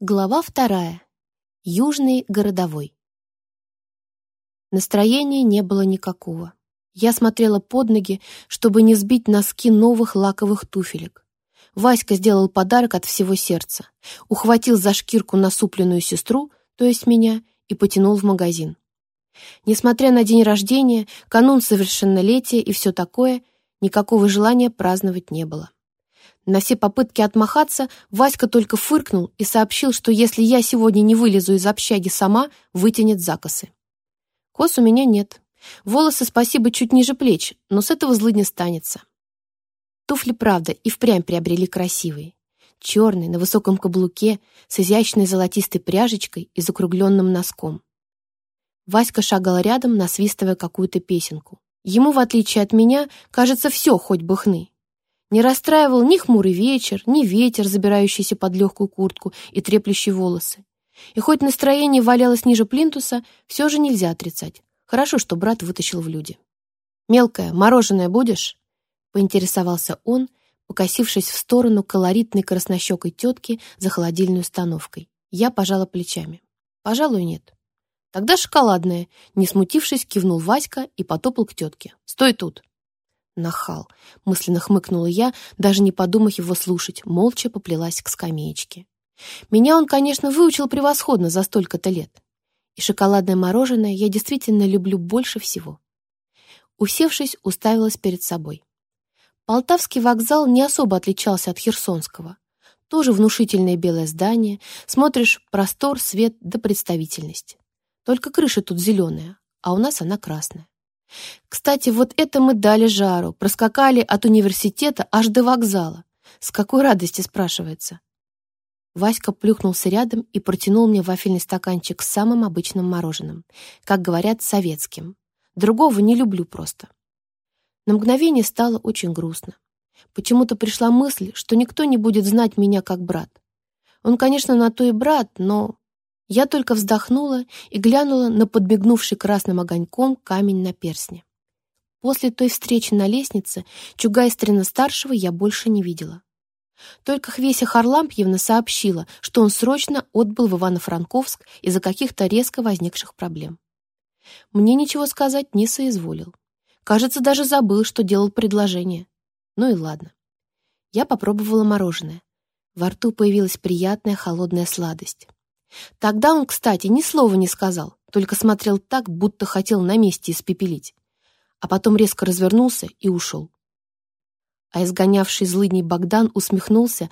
Глава вторая. Южный городовой. Настроения не было никакого. Я смотрела под ноги, чтобы не сбить носки новых лаковых туфелек. Васька сделал подарок от всего сердца, ухватил за шкирку насупленную сестру, то есть меня, и потянул в магазин. Несмотря на день рождения, канун совершеннолетия и все такое, никакого желания праздновать не было. На все попытки отмахаться Васька только фыркнул и сообщил, что если я сегодня не вылезу из общаги сама, вытянет закосы. Кос у меня нет. Волосы, спасибо, чуть ниже плеч, но с этого злы не станется. Туфли, правда, и впрямь приобрели красивые. Черные, на высоком каблуке, с изящной золотистой пряжечкой и закругленным носком. Васька шагал рядом, насвистывая какую-то песенку. Ему, в отличие от меня, кажется, все хоть бы хны. Не расстраивал ни хмурый вечер, ни ветер, забирающийся под легкую куртку и треплющий волосы. И хоть настроение валялось ниже плинтуса, все же нельзя отрицать. Хорошо, что брат вытащил в люди. «Мелкое, мороженое будешь?» — поинтересовался он, покосившись в сторону колоритной краснощекой тетки за холодильной установкой. Я пожала плечами. «Пожалуй, нет». «Тогда шоколадное», — не смутившись, кивнул Васька и потопал к тетке. «Стой тут!» Нахал, мысленно хмыкнула я, даже не подумав его слушать, молча поплелась к скамеечке. Меня он, конечно, выучил превосходно за столько-то лет. И шоколадное мороженое я действительно люблю больше всего. Усевшись, уставилась перед собой. Полтавский вокзал не особо отличался от Херсонского. Тоже внушительное белое здание, смотришь простор, свет да представительность. Только крыша тут зеленая, а у нас она красная. Кстати, вот это мы дали жару, проскакали от университета аж до вокзала. С какой радости, спрашивается. Васька плюхнулся рядом и протянул мне вафельный стаканчик с самым обычным мороженым, как говорят, советским. Другого не люблю просто. На мгновение стало очень грустно. Почему-то пришла мысль, что никто не будет знать меня как брат. Он, конечно, на то и брат, но я только вздохнула и глянула на подбегнувший красным огоньком камень на персне. После той встречи на лестнице Чугайстрина-старшего я больше не видела. Только Хвеся Харлампьевна сообщила, что он срочно отбыл в Ивано-Франковск из-за каких-то резко возникших проблем. Мне ничего сказать не соизволил. Кажется, даже забыл, что делал предложение. Ну и ладно. Я попробовала мороженое. Во рту появилась приятная холодная сладость. Тогда он, кстати, ни слова не сказал, только смотрел так, будто хотел на месте испепелить. А потом резко развернулся и ушел. А изгонявший злыдней Богдан усмехнулся,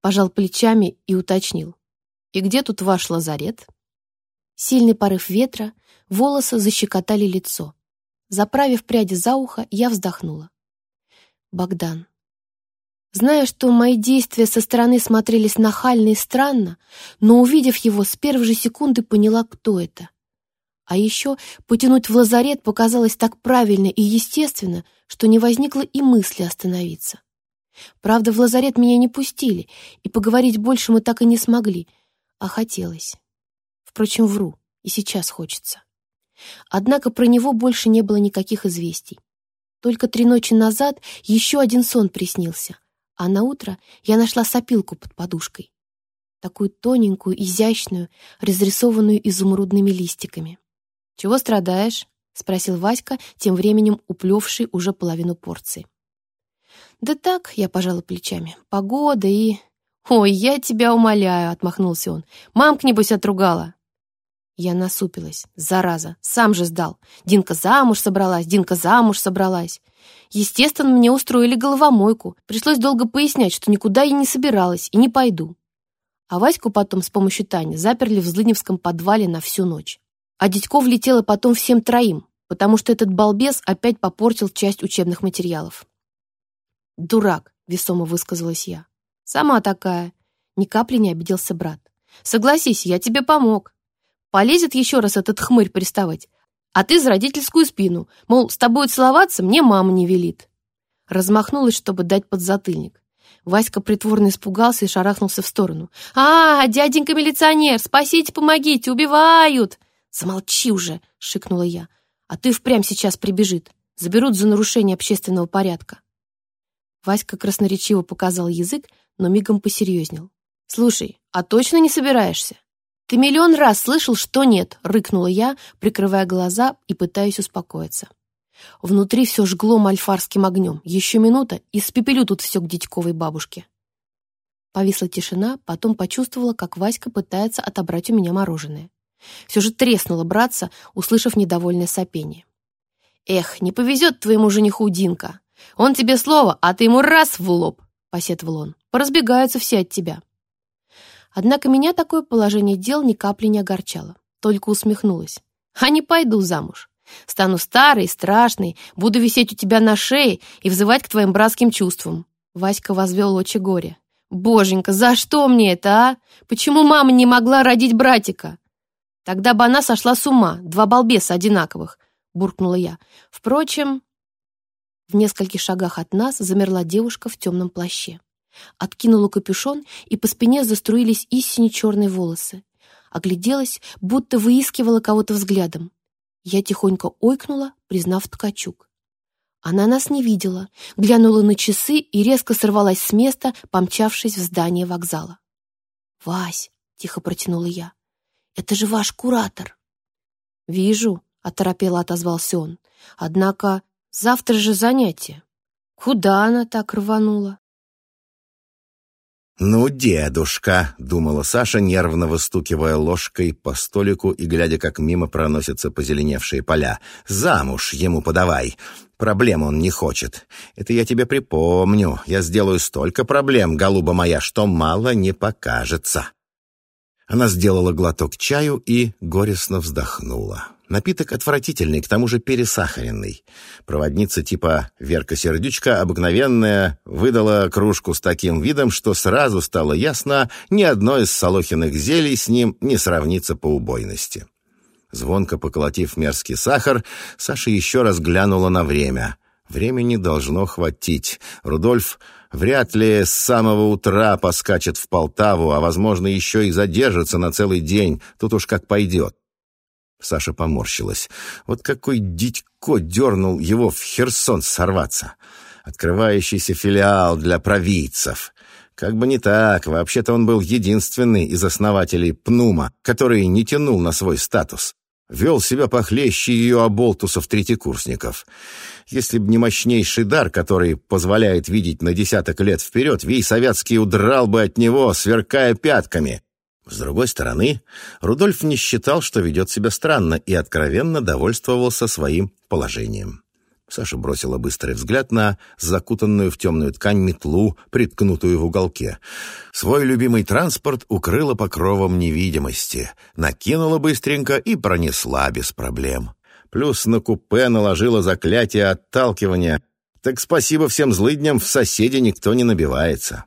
пожал плечами и уточнил. «И где тут ваш лазарет?» Сильный порыв ветра, волосы защекотали лицо. Заправив пряди за ухо, я вздохнула. Богдан. Зная, что мои действия со стороны смотрелись нахально и странно, но, увидев его, с первой же секунды поняла, кто это. А еще потянуть в лазарет показалось так правильно и естественно, что не возникло и мысли остановиться. Правда, в лазарет меня не пустили, и поговорить больше мы так и не смогли, а хотелось. Впрочем, вру, и сейчас хочется. Однако про него больше не было никаких известий. Только три ночи назад еще один сон приснился, а на утро я нашла сопилку под подушкой. Такую тоненькую, изящную, разрисованную изумрудными листиками. «Чего страдаешь?» — спросил Васька, тем временем уплевший уже половину порции. «Да так», — я пожала плечами, — «погода и...» «Ой, я тебя умоляю», — отмахнулся он. «Мамка, небось, отругала». Я насупилась. Зараза, сам же сдал. Динка замуж собралась, Динка замуж собралась. Естественно, мне устроили головомойку. Пришлось долго пояснять, что никуда я не собиралась и не пойду. А Ваську потом с помощью Тани заперли в Злыневском подвале на всю ночь. А Дядько влетело потом всем троим, потому что этот балбес опять попортил часть учебных материалов. «Дурак», — весомо высказалась я. «Сама такая». Ни капли не обиделся брат. «Согласись, я тебе помог. Полезет еще раз этот хмырь приставать, а ты за родительскую спину, мол, с тобой целоваться мне мама не велит. Размахнулась, чтобы дать подзатыльник. Васька притворно испугался и шарахнулся в сторону. «А, дяденька милиционер, спасите, помогите, убивают!» «Замолчи уже!» — шикнула я. «А ты впрямь сейчас прибежит. Заберут за нарушение общественного порядка». Васька красноречиво показал язык, но мигом посерьезнел. «Слушай, а точно не собираешься?» «Ты миллион раз слышал, что нет», — рыкнула я, прикрывая глаза и пытаясь успокоиться. Внутри все жгло мальфарским огнем. Еще минута, и спепелю тут все к дядьковой бабушке. Повисла тишина, потом почувствовала, как Васька пытается отобрать у меня мороженое. Все же треснула братца, услышав недовольное сопение. «Эх, не повезет твоему жениху Динка. Он тебе слово, а ты ему раз в лоб», — посетовал он. «Поразбегаются все от тебя». Однако меня такое положение дел ни капли не огорчало, только усмехнулась. «А не пойду замуж. Стану старой, страшной, буду висеть у тебя на шее и взывать к твоим братским чувствам». Васька возвел очи горе. «Боженька, за что мне это, а? Почему мама не могла родить братика?» «Тогда бы она сошла с ума, два балбеса одинаковых», — буркнула я. «Впрочем...» В нескольких шагах от нас замерла девушка в темном плаще. Откинула капюшон, и по спине заструились истине черные волосы. Огляделась, будто выискивала кого-то взглядом. Я тихонько ойкнула, признав ткачук. Она нас не видела, глянула на часы и резко сорвалась с места, помчавшись в здание вокзала. «Вась!» — тихо протянула я. «Это же ваш куратор!» «Вижу», — оторопело отозвался он. «Однако завтра же занятие. Куда она так рванула?» «Ну, дедушка», — думала Саша, нервно выстукивая ложкой по столику и глядя, как мимо проносятся позеленевшие поля. «Замуж ему подавай. Проблем он не хочет. Это я тебе припомню. Я сделаю столько проблем, голуба моя, что мало не покажется». Она сделала глоток чаю и горестно вздохнула. Напиток отвратительный, к тому же пересахаренный. Проводница типа Верка Сердючка обыкновенная выдала кружку с таким видом, что сразу стало ясно, ни одно из Солохиных зелий с ним не сравнится по убойности. Звонко поколотив мерзкий сахар, Саша еще раз глянула на время. Времени должно хватить. Рудольф вряд ли с самого утра поскачет в Полтаву, а, возможно, еще и задержится на целый день. Тут уж как пойдет. Саша поморщилась. Вот какой дитько дернул его в Херсон сорваться. Открывающийся филиал для провидцев. Как бы не так, вообще-то он был единственный из основателей Пнума, который не тянул на свой статус. Вел себя похлеще ее оболтусов-третьекурсников. Если б не мощнейший дар, который позволяет видеть на десяток лет вперед, Вий Советский удрал бы от него, сверкая пятками. С другой стороны, Рудольф не считал, что ведет себя странно, и откровенно довольствовался своим положением. Саша бросила быстрый взгляд на закутанную в темную ткань метлу, приткнутую в уголке. Свой любимый транспорт укрыла покровом невидимости, накинула быстренько и пронесла без проблем. Плюс на купе наложила заклятие отталкивания. Так спасибо всем злыдням, в соседи никто не набивается.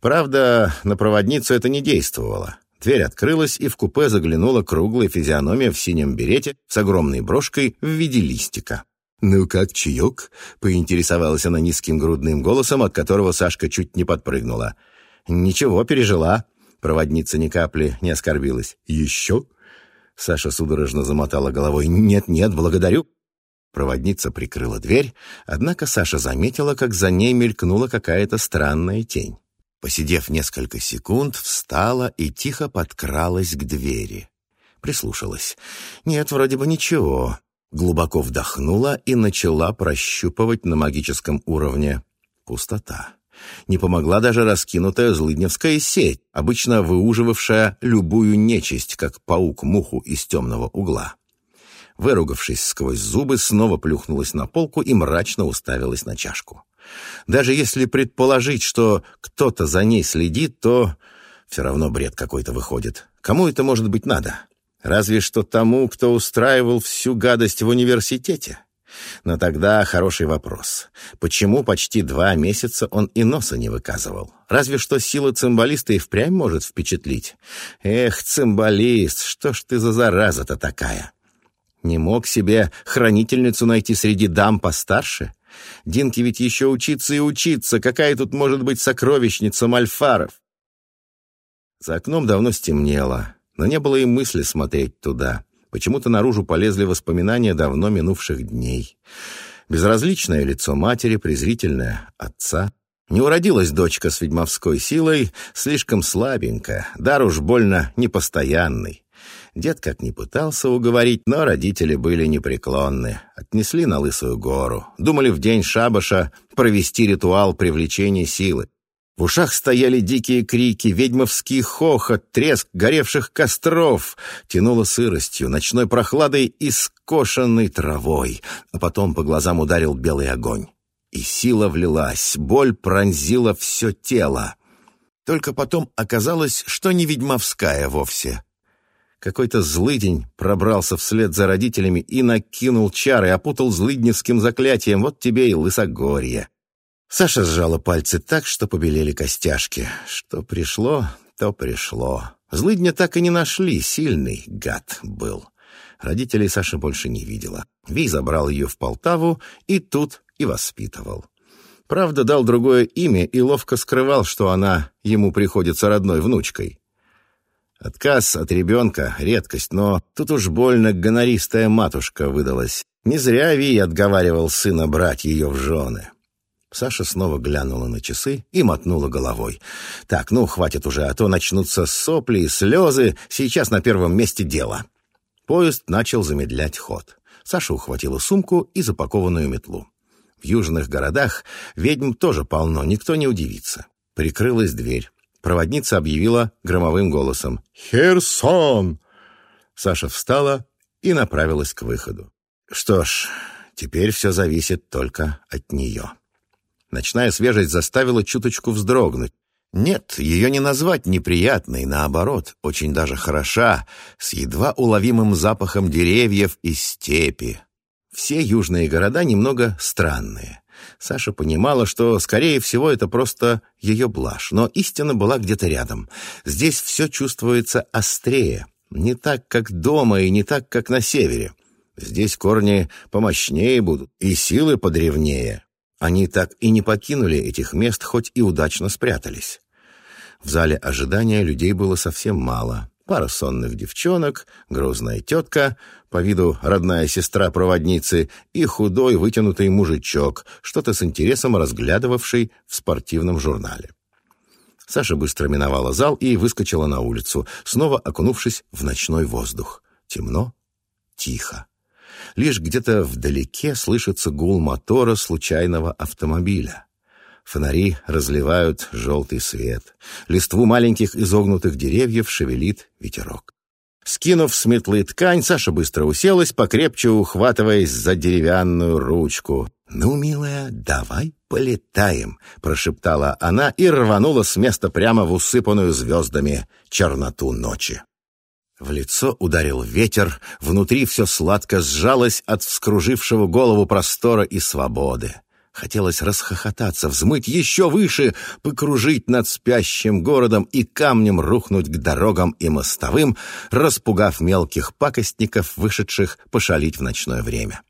Правда, на проводницу это не действовало. Дверь открылась, и в купе заглянула круглая физиономия в синем берете с огромной брошкой в виде листика. «Ну как, чаек?» — поинтересовалась она низким грудным голосом, от которого Сашка чуть не подпрыгнула. «Ничего, пережила». Проводница ни капли не оскорбилась. «Еще?» Саша судорожно замотала головой. «Нет-нет, благодарю». Проводница прикрыла дверь, однако Саша заметила, как за ней мелькнула какая-то странная тень. Посидев несколько секунд, встала и тихо подкралась к двери. Прислушалась. Нет, вроде бы ничего. Глубоко вдохнула и начала прощупывать на магическом уровне. Пустота. Не помогла даже раскинутая злыдневская сеть, обычно выуживавшая любую нечисть, как паук муху из темного угла. Выругавшись сквозь зубы, снова плюхнулась на полку и мрачно уставилась на чашку. Даже если предположить, что кто-то за ней следит, то все равно бред какой-то выходит. Кому это может быть надо? Разве что тому, кто устраивал всю гадость в университете. Но тогда хороший вопрос. Почему почти два месяца он и носа не выказывал? Разве что сила цимбалиста и впрямь может впечатлить. Эх, цимбалист, что ж ты за зараза-то такая? Не мог себе хранительницу найти среди дам постарше? Динке ведь еще учиться и учиться. Какая тут может быть сокровищница мальфаров? За окном давно стемнело, но не было и мысли смотреть туда. Почему-то наружу полезли воспоминания давно минувших дней. Безразличное лицо матери, презрительное отца. Не уродилась дочка с ведьмовской силой, слишком слабенькая, дар уж больно непостоянный. Дед как ни пытался уговорить, но родители были непреклонны. Отнесли на Лысую гору. Думали в день шабаша провести ритуал привлечения силы. В ушах стояли дикие крики, ведьмовский хохот, треск горевших костров. Тянуло сыростью, ночной прохладой и скошенной травой. А потом по глазам ударил белый огонь. И сила влилась, боль пронзила все тело. Только потом оказалось, что не ведьмовская вовсе. Какой-то злыдень пробрался вслед за родителями и накинул чары, опутал злыдневским заклятием. Вот тебе и лысогорье. Саша сжала пальцы так, что побелели костяшки. Что пришло, то пришло. Злыдня так и не нашли, сильный гад был. Родителей Саша больше не видела. Ви забрал ее в Полтаву и тут и воспитывал. Правда, дал другое имя и ловко скрывал, что она ему приходится родной внучкой. Отказ от ребенка — редкость, но тут уж больно гонористая матушка выдалась. Не зря Ви отговаривал сына брать ее в жены. Саша снова глянула на часы и мотнула головой. «Так, ну, хватит уже, а то начнутся сопли и слезы. Сейчас на первом месте дело». Поезд начал замедлять ход. Саша ухватила сумку и запакованную метлу. В южных городах ведьм тоже полно, никто не удивится. Прикрылась дверь. Проводница объявила громовым голосом «Херсон!». Саша встала и направилась к выходу. Что ж, теперь все зависит только от нее. Ночная свежесть заставила чуточку вздрогнуть. Нет, ее не назвать неприятной, наоборот, очень даже хороша, с едва уловимым запахом деревьев и степи. Все южные города немного странные. Саша понимала, что, скорее всего, это просто ее блажь, но истина была где-то рядом. Здесь все чувствуется острее, не так, как дома и не так, как на севере. Здесь корни помощнее будут и силы подревнее. Они так и не покинули этих мест, хоть и удачно спрятались. В зале ожидания людей было совсем мало. Пара сонных девчонок, грузная тетка, по виду родная сестра проводницы, и худой вытянутый мужичок, что-то с интересом разглядывавший в спортивном журнале. Саша быстро миновала зал и выскочила на улицу, снова окунувшись в ночной воздух. Темно, тихо. Лишь где-то вдалеке слышится гул мотора случайного автомобиля. Фонари разливают желтый свет. Листву маленьких изогнутых деревьев шевелит ветерок. Скинув с метлы ткань, Саша быстро уселась, покрепче ухватываясь за деревянную ручку. «Ну, милая, давай полетаем», — прошептала она и рванула с места прямо в усыпанную звездами черноту ночи. В лицо ударил ветер, внутри все сладко сжалось от вскружившего голову простора и свободы. Хотелось расхохотаться, взмыть еще выше, покружить над спящим городом и камнем рухнуть к дорогам и мостовым, распугав мелких пакостников, вышедших пошалить в ночное время.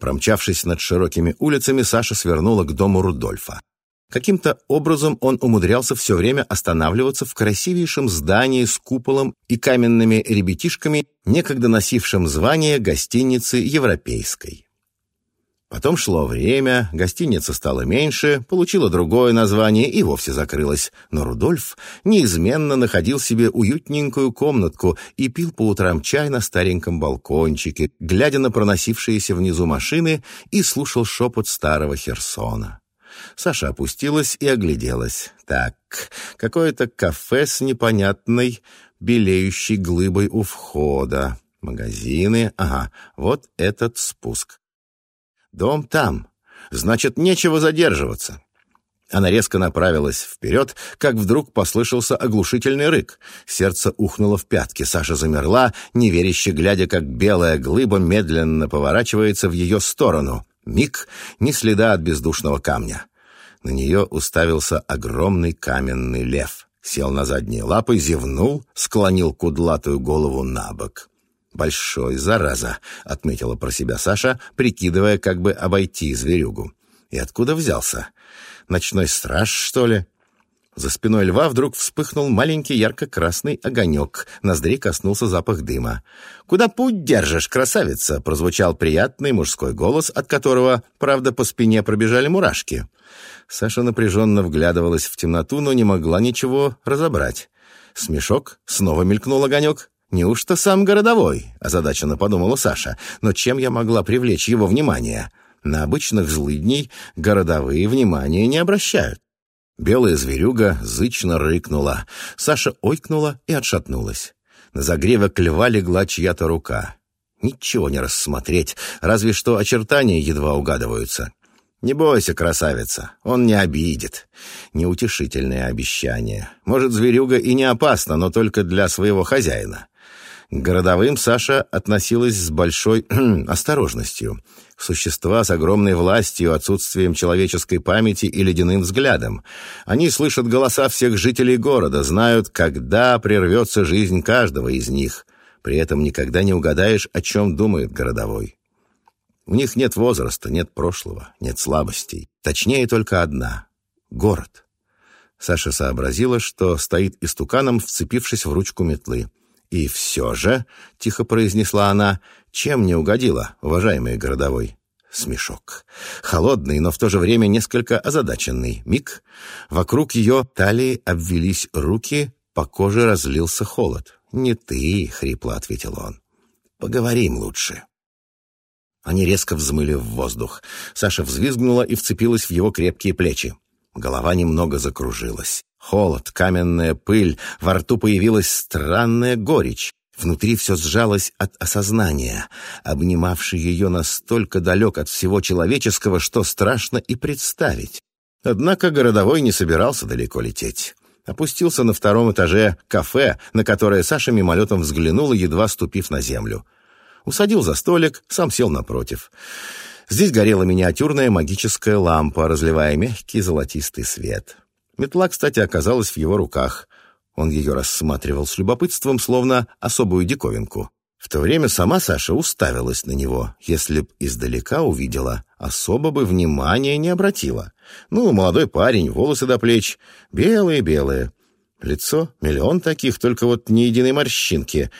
Промчавшись над широкими улицами, Саша свернула к дому Рудольфа. Каким-то образом он умудрялся все время останавливаться в красивейшем здании с куполом и каменными ребятишками, некогда носившем звание гостиницы европейской. Потом шло время, гостиница стала меньше, получила другое название и вовсе закрылась. Но Рудольф неизменно находил себе уютненькую комнатку и пил по утрам чай на стареньком балкончике, глядя на проносившиеся внизу машины и слушал шепот старого Херсона. Саша опустилась и огляделась. Так, какое-то кафе с непонятной белеющей глыбой у входа. Магазины, ага, вот этот спуск. Дом там, значит, нечего задерживаться. Она резко направилась вперед, как вдруг послышался оглушительный рык. Сердце ухнуло в пятки. Саша замерла, неверяще глядя, как белая глыба медленно поворачивается в ее сторону. Миг, ни следа от бездушного камня. На нее уставился огромный каменный лев. Сел на задние лапы, зевнул, склонил кудлатую голову на бок. «Большой, зараза!» — отметила про себя Саша, прикидывая, как бы обойти зверюгу. «И откуда взялся? Ночной страж, что ли?» За спиной льва вдруг вспыхнул маленький ярко-красный огонек. Ноздрей коснулся запах дыма. «Куда путь держишь, красавица?» — прозвучал приятный мужской голос, от которого, правда, по спине пробежали мурашки. Саша напряженно вглядывалась в темноту, но не могла ничего разобрать. Смешок, снова мелькнул огонек. «Неужто сам городовой?» — озадаченно подумала Саша. «Но чем я могла привлечь его внимание?» На обычных злыдней городовые внимания не обращают. Белая зверюга зычно рыкнула. Саша ойкнула и отшатнулась. На загревок льва легла чья-то рука. Ничего не рассмотреть, разве что очертания едва угадываются. «Не бойся, красавица, он не обидит». Неутешительное обещание. Может, зверюга и не опасна, но только для своего хозяина. К городовым Саша относилась с большой осторожностью. Существа с огромной властью, отсутствием человеческой памяти и ледяным взглядом. Они слышат голоса всех жителей города, знают, когда прервется жизнь каждого из них. При этом никогда не угадаешь, о чем думает городовой. У них нет возраста, нет прошлого, нет слабостей. Точнее, только одна — город. Саша сообразила, что стоит истуканом, вцепившись в ручку метлы. «И все же», — тихо произнесла она, — «чем не угодила, уважаемый городовой?» Смешок. Холодный, но в то же время несколько озадаченный. Миг. Вокруг ее талии обвелись руки, по коже разлился холод. «Не ты», — хрипло ответил он. «Поговорим лучше». Они резко взмыли в воздух. Саша взвизгнула и вцепилась в его крепкие плечи. Голова немного закружилась. Холод, каменная пыль, во рту появилась странная горечь. Внутри все сжалось от осознания, обнимавший ее настолько далек от всего человеческого, что страшно и представить. Однако городовой не собирался далеко лететь. Опустился на втором этаже кафе, на которое Саша мимолетом взглянула, едва ступив на землю. Усадил за столик, сам сел напротив. Здесь горела миниатюрная магическая лампа, разливая мягкий золотистый свет. Метла, кстати, оказалась в его руках. Он ее рассматривал с любопытством, словно особую диковинку. В то время сама Саша уставилась на него. Если б издалека увидела, особо бы внимания не обратила. Ну, молодой парень, волосы до плеч, белые-белые. Лицо — миллион таких, только вот ни единой морщинки,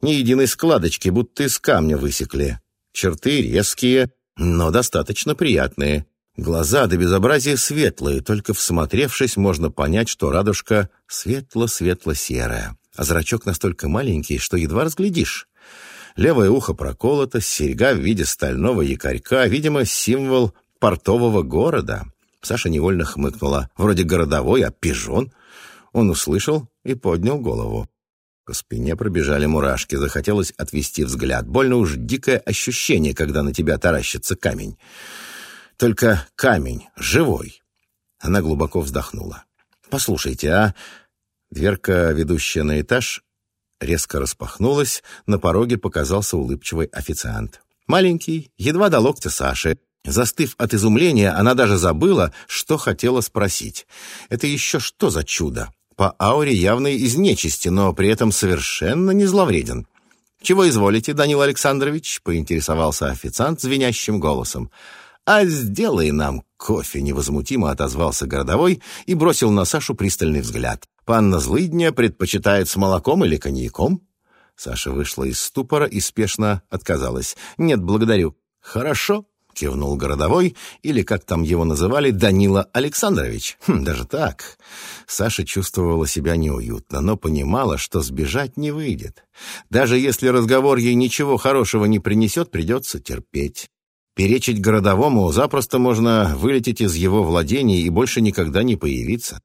ни единой складочки, будто из камня высекли. Черты резкие, но достаточно приятные. Глаза до безобразия светлые, только всмотревшись, можно понять, что радужка светло-светло-серая, а зрачок настолько маленький, что едва разглядишь. Левое ухо проколото, серьга в виде стального якорька, видимо, символ портового города. Саша невольно хмыкнула. Вроде городовой, а пижон. Он услышал и поднял голову. По спине пробежали мурашки, захотелось отвести взгляд. Больно уж дикое ощущение, когда на тебя таращится камень. Только камень, живой. Она глубоко вздохнула. «Послушайте, а...» Дверка, ведущая на этаж, резко распахнулась, на пороге показался улыбчивый официант. Маленький, едва до локтя Саши. Застыв от изумления, она даже забыла, что хотела спросить. «Это еще что за чудо?» По ауре явно из нечисти, но при этом совершенно не зловреден. «Чего изволите, Данил Александрович?» — поинтересовался официант звенящим голосом. «А сделай нам кофе!» — невозмутимо отозвался городовой и бросил на Сашу пристальный взгляд. «Панна Злыдня предпочитает с молоком или коньяком?» Саша вышла из ступора и спешно отказалась. «Нет, благодарю». «Хорошо», — кивнул городовой, или, как там его называли, Данила Александрович. Хм, даже так. Саша чувствовала себя неуютно, но понимала, что сбежать не выйдет. Даже если разговор ей ничего хорошего не принесет, придется терпеть. Перечить городовому запросто можно вылететь из его владений и больше никогда не появиться.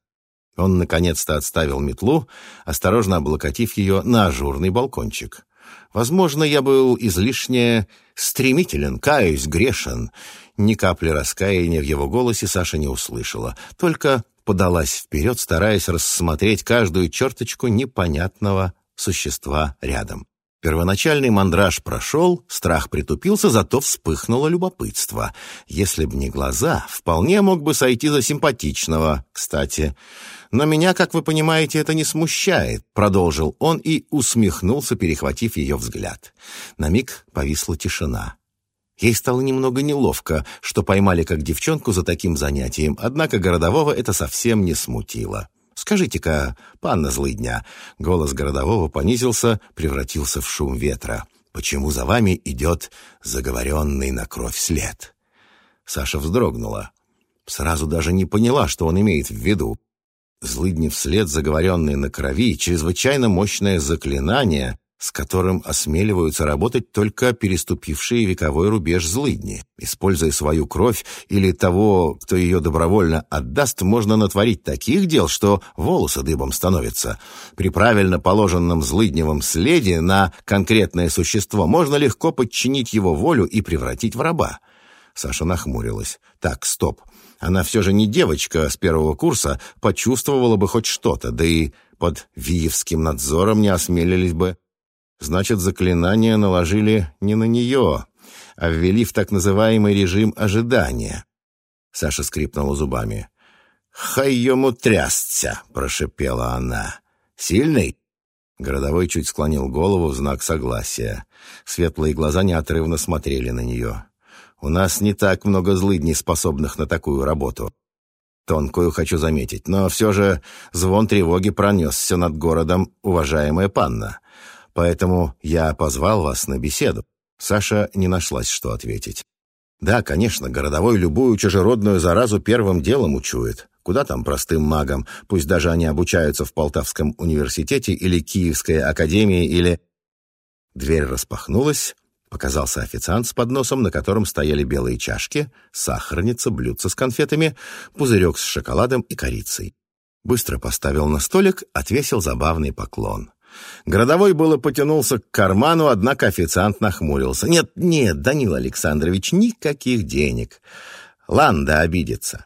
Он наконец-то отставил метлу, осторожно облокотив ее на ажурный балкончик. Возможно, я был излишне стремителен, каюсь, грешен. Ни капли раскаяния в его голосе Саша не услышала, только подалась вперед, стараясь рассмотреть каждую черточку непонятного существа рядом. Первоначальный мандраж прошел, страх притупился, зато вспыхнуло любопытство. Если б не глаза, вполне мог бы сойти за симпатичного, кстати. Но меня, как вы понимаете, это не смущает, продолжил он и усмехнулся, перехватив ее взгляд. На миг повисла тишина. Ей стало немного неловко, что поймали как девчонку за таким занятием, однако городового это совсем не смутило. «Скажите-ка, панна злыдня», — голос городового понизился, превратился в шум ветра. «Почему за вами идет заговоренный на кровь след?» Саша вздрогнула. Сразу даже не поняла, что он имеет в виду. Злыдни вслед заговоренный на крови, чрезвычайно мощное заклинание, с которым осмеливаются работать только переступившие вековой рубеж злыдни. Используя свою кровь или того, кто ее добровольно отдаст, можно натворить таких дел, что волосы дыбом становятся. При правильно положенном злыдневом следе на конкретное существо можно легко подчинить его волю и превратить в раба. Саша нахмурилась. «Так, стоп. Она все же не девочка с первого курса, почувствовала бы хоть что-то, да и под Виевским надзором не осмелились бы Значит, заклинание наложили не на нее, а ввели в так называемый режим ожидания. Саша скрипнула зубами. «Хай ему трясться!» — прошипела она. «Сильный?» Городовой чуть склонил голову в знак согласия. Светлые глаза неотрывно смотрели на нее. «У нас не так много злыдней, способных на такую работу. Тонкую хочу заметить, но все же звон тревоги пронесся над городом, уважаемая панна. Поэтому я позвал вас на беседу». Саша не нашлась, что ответить. «Да, конечно, городовой любую чужеродную заразу первым делом учует. Куда там простым магам, пусть даже они обучаются в Полтавском университете или Киевской академии, или...» Дверь распахнулась, показался официант с подносом, на котором стояли белые чашки, сахарница, блюдце с конфетами, пузырек с шоколадом и корицей. Быстро поставил на столик, отвесил забавный поклон. Городовой было потянулся к карману, однако официант нахмурился. «Нет, нет, Данил Александрович, никаких денег. Ланда обидится».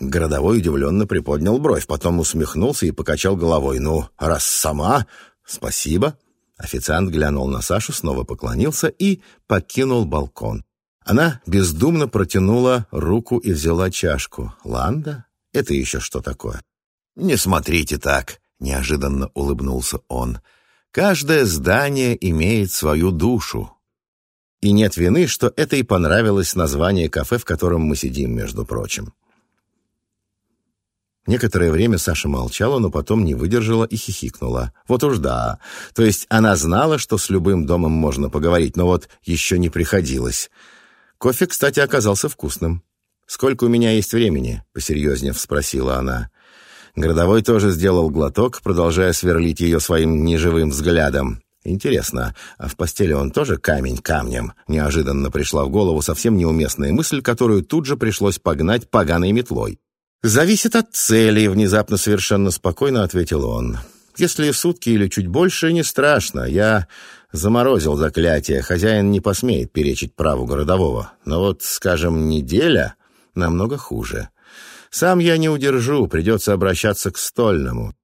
Городовой удивленно приподнял бровь, потом усмехнулся и покачал головой. «Ну, раз сама, спасибо». Официант глянул на Сашу, снова поклонился и покинул балкон. Она бездумно протянула руку и взяла чашку. «Ланда? Это еще что такое?» «Не смотрите так», Неожиданно улыбнулся он. Каждое здание имеет свою душу. И нет вины, что это и понравилось название кафе, в котором мы сидим, между прочим. Некоторое время Саша молчала, но потом не выдержала и хихикнула. Вот уж да. То есть она знала, что с любым домом можно поговорить, но вот еще не приходилось. Кофе, кстати, оказался вкусным. «Сколько у меня есть времени?» — посерьезнее спросила она. Городовой тоже сделал глоток, продолжая сверлить ее своим неживым взглядом. Интересно, а в постели он тоже камень камнем? Неожиданно пришла в голову совсем неуместная мысль, которую тут же пришлось погнать поганой метлой. «Зависит от цели», — внезапно совершенно спокойно ответил он. «Если сутки или чуть больше, не страшно. Я заморозил заклятие. Хозяин не посмеет перечить праву городового. Но вот, скажем, неделя намного хуже. Сам я не удержу, придется обращаться к стольному.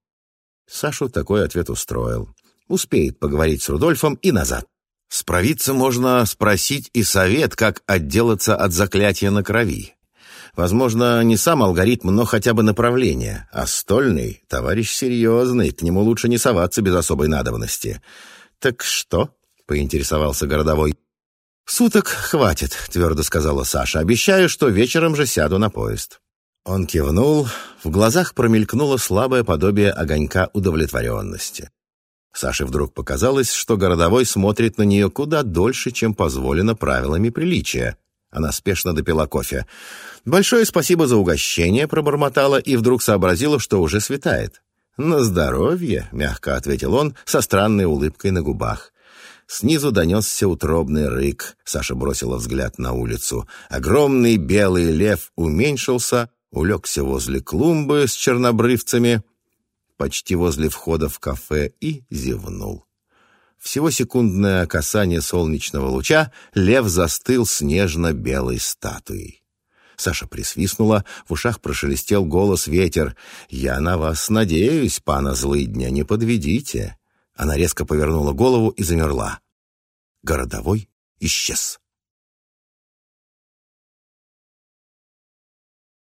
Сашу такой ответ устроил. Успеет поговорить с Рудольфом и назад. Справиться можно спросить и совет, как отделаться от заклятия на крови. Возможно, не сам алгоритм, но хотя бы направление. А стольный — товарищ серьезный, к нему лучше не соваться без особой надобности. «Так что?» — поинтересовался городовой. «Суток хватит», — твердо сказала Саша. «Обещаю, что вечером же сяду на поезд». Он кивнул, в глазах промелькнуло слабое подобие огонька удовлетворенности. Саше вдруг показалось, что городовой смотрит на нее куда дольше, чем позволено правилами приличия. Она спешно допила кофе. «Большое спасибо за угощение», — пробормотала и вдруг сообразила, что уже светает. «На здоровье», — мягко ответил он, со странной улыбкой на губах. Снизу донесся утробный рык. Саша бросила взгляд на улицу. Огромный белый лев уменьшился, улегся возле клумбы с чернобрывцами, почти возле входа в кафе, и зевнул. Всего секундное касание солнечного луча, лев застыл снежно-белой статуей. Саша присвистнула, в ушах прошелестел голос ветер. «Я на вас надеюсь, пана злыдня, не подведите». Она резко повернула голову и замерла. Городовой исчез.